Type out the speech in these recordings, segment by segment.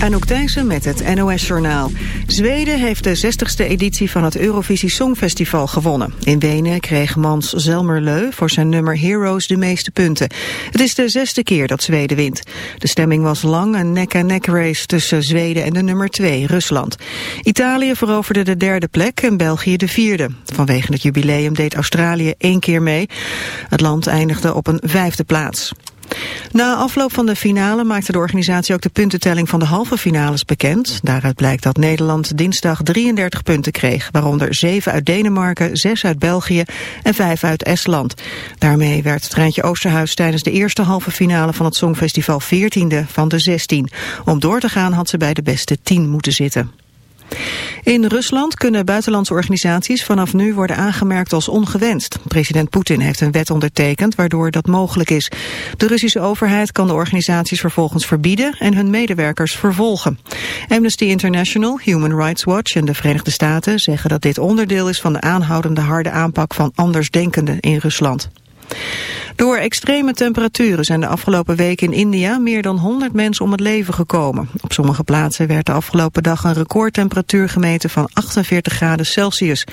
Anouk Thijssen met het NOS-journaal. Zweden heeft de 60ste editie van het Eurovisie Songfestival gewonnen. In Wenen kreeg Mans Zelmerleu voor zijn nummer Heroes de meeste punten. Het is de zesde keer dat Zweden wint. De stemming was lang, een nek-aan-nek race tussen Zweden en de nummer 2, Rusland. Italië veroverde de derde plek en België de vierde. Vanwege het jubileum deed Australië één keer mee. Het land eindigde op een vijfde plaats. Na afloop van de finale maakte de organisatie ook de puntentelling van de halve finales bekend. Daaruit blijkt dat Nederland dinsdag 33 punten kreeg, waaronder 7 uit Denemarken, 6 uit België en 5 uit Estland. Daarmee werd Treintje Oosterhuis tijdens de eerste halve finale van het Songfestival 14e van de 16. Om door te gaan had ze bij de beste 10 moeten zitten. In Rusland kunnen buitenlandse organisaties vanaf nu worden aangemerkt als ongewenst. President Poetin heeft een wet ondertekend waardoor dat mogelijk is. De Russische overheid kan de organisaties vervolgens verbieden en hun medewerkers vervolgen. Amnesty International, Human Rights Watch en de Verenigde Staten zeggen dat dit onderdeel is van de aanhoudende harde aanpak van andersdenkenden in Rusland. Door extreme temperaturen zijn de afgelopen weken in India meer dan 100 mensen om het leven gekomen. Op sommige plaatsen werd de afgelopen dag een recordtemperatuur gemeten van 48 graden Celsius.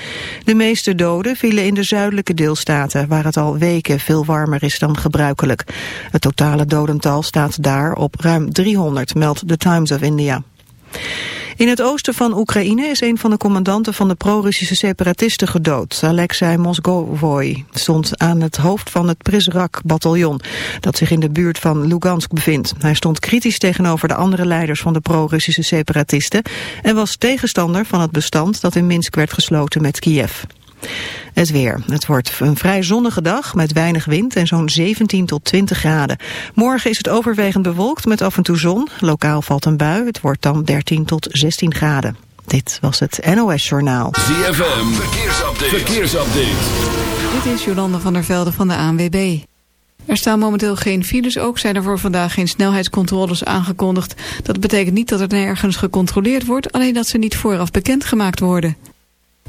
De meeste doden vielen in de zuidelijke deelstaten, waar het al weken veel warmer is dan gebruikelijk. Het totale dodental staat daar op ruim 300, meldt The Times of India. In het oosten van Oekraïne is een van de commandanten van de pro-Russische separatisten gedood. Alexei Mosgovoy stond aan het hoofd van het Prizrak-bataljon... dat zich in de buurt van Lugansk bevindt. Hij stond kritisch tegenover de andere leiders van de pro-Russische separatisten... en was tegenstander van het bestand dat in Minsk werd gesloten met Kiev. Het weer. Het wordt een vrij zonnige dag met weinig wind en zo'n 17 tot 20 graden. Morgen is het overwegend bewolkt met af en toe zon. Lokaal valt een bui. Het wordt dan 13 tot 16 graden. Dit was het NOS Journaal. ZFM. Verkeersupdate. Verkeersupdate. Dit is Jolanda van der Velde van de ANWB. Er staan momenteel geen files, ook zijn er voor vandaag geen snelheidscontroles aangekondigd. Dat betekent niet dat er nergens gecontroleerd wordt, alleen dat ze niet vooraf bekendgemaakt worden.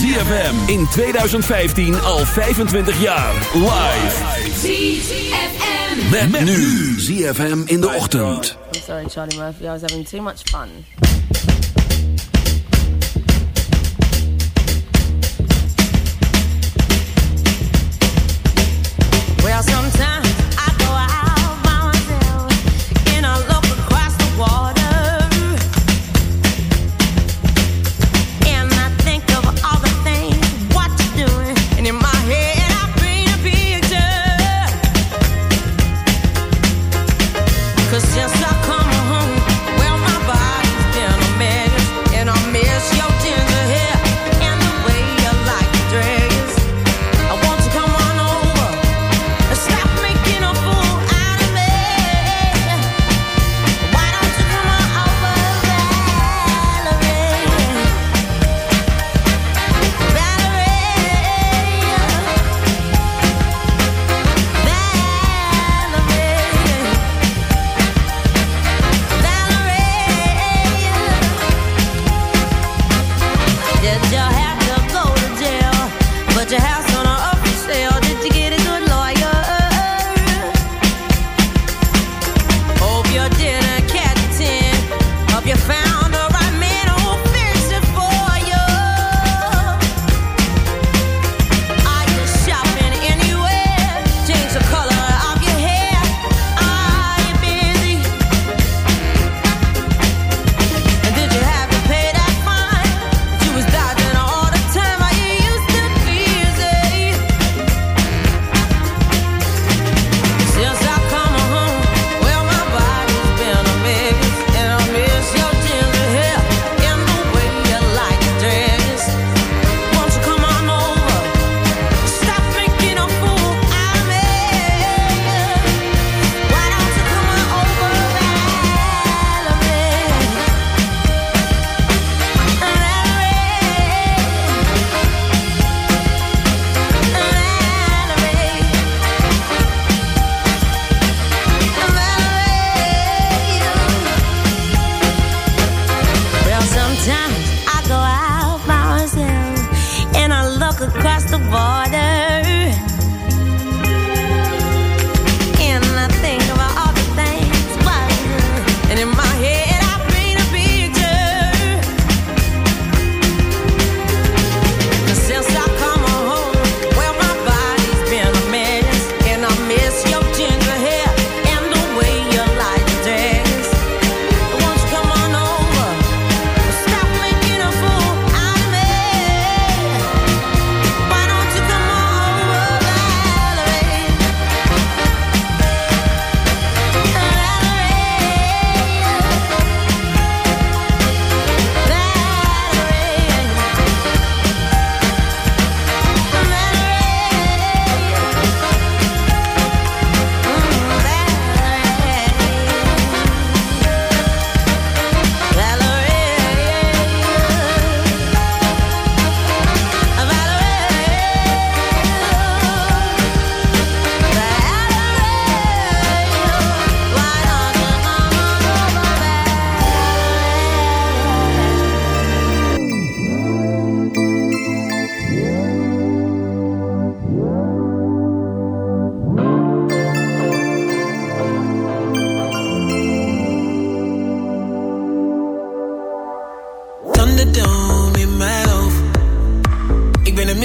ZFM in 2015 al 25 jaar. Live. ZFM. Met, nu. ZFM in de ochtend. I'm sorry, Charlie Murphy. I was having too much fun.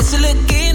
Ik ben een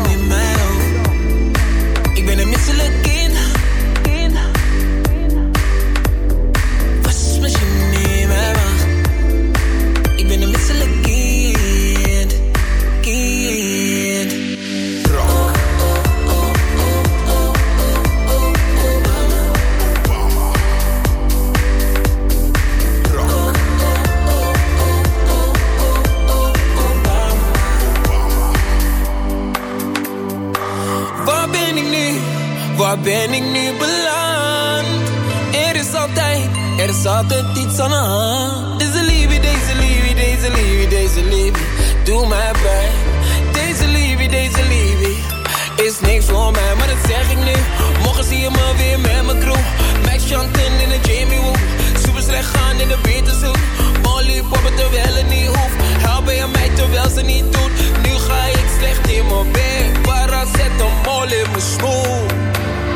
in de Beterzoek. Molly poppen terwijl het niet hoeft. Helpen je mij terwijl ze niet doet. Nu ga ik slecht in mijn bed. Para zet een mol in mijn schoen.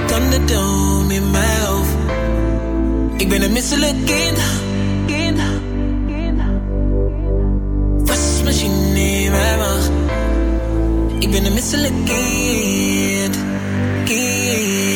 Thunderdome in mijn hoofd. Ik ben een misselijk kind. kind. Wasmachine in mijn maag. Ik ben een misselijk kind. Kind.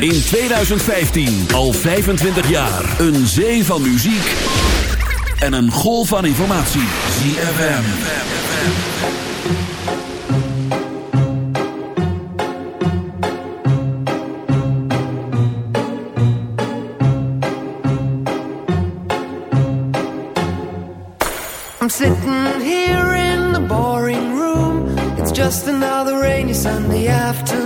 In 2015. Al 25 jaar. Een zee van muziek. En een golf van informatie. ZFM. I'm sitting here in the boring room. It's just another rainy Sunday afternoon.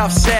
enough said.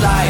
just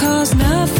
cause nothing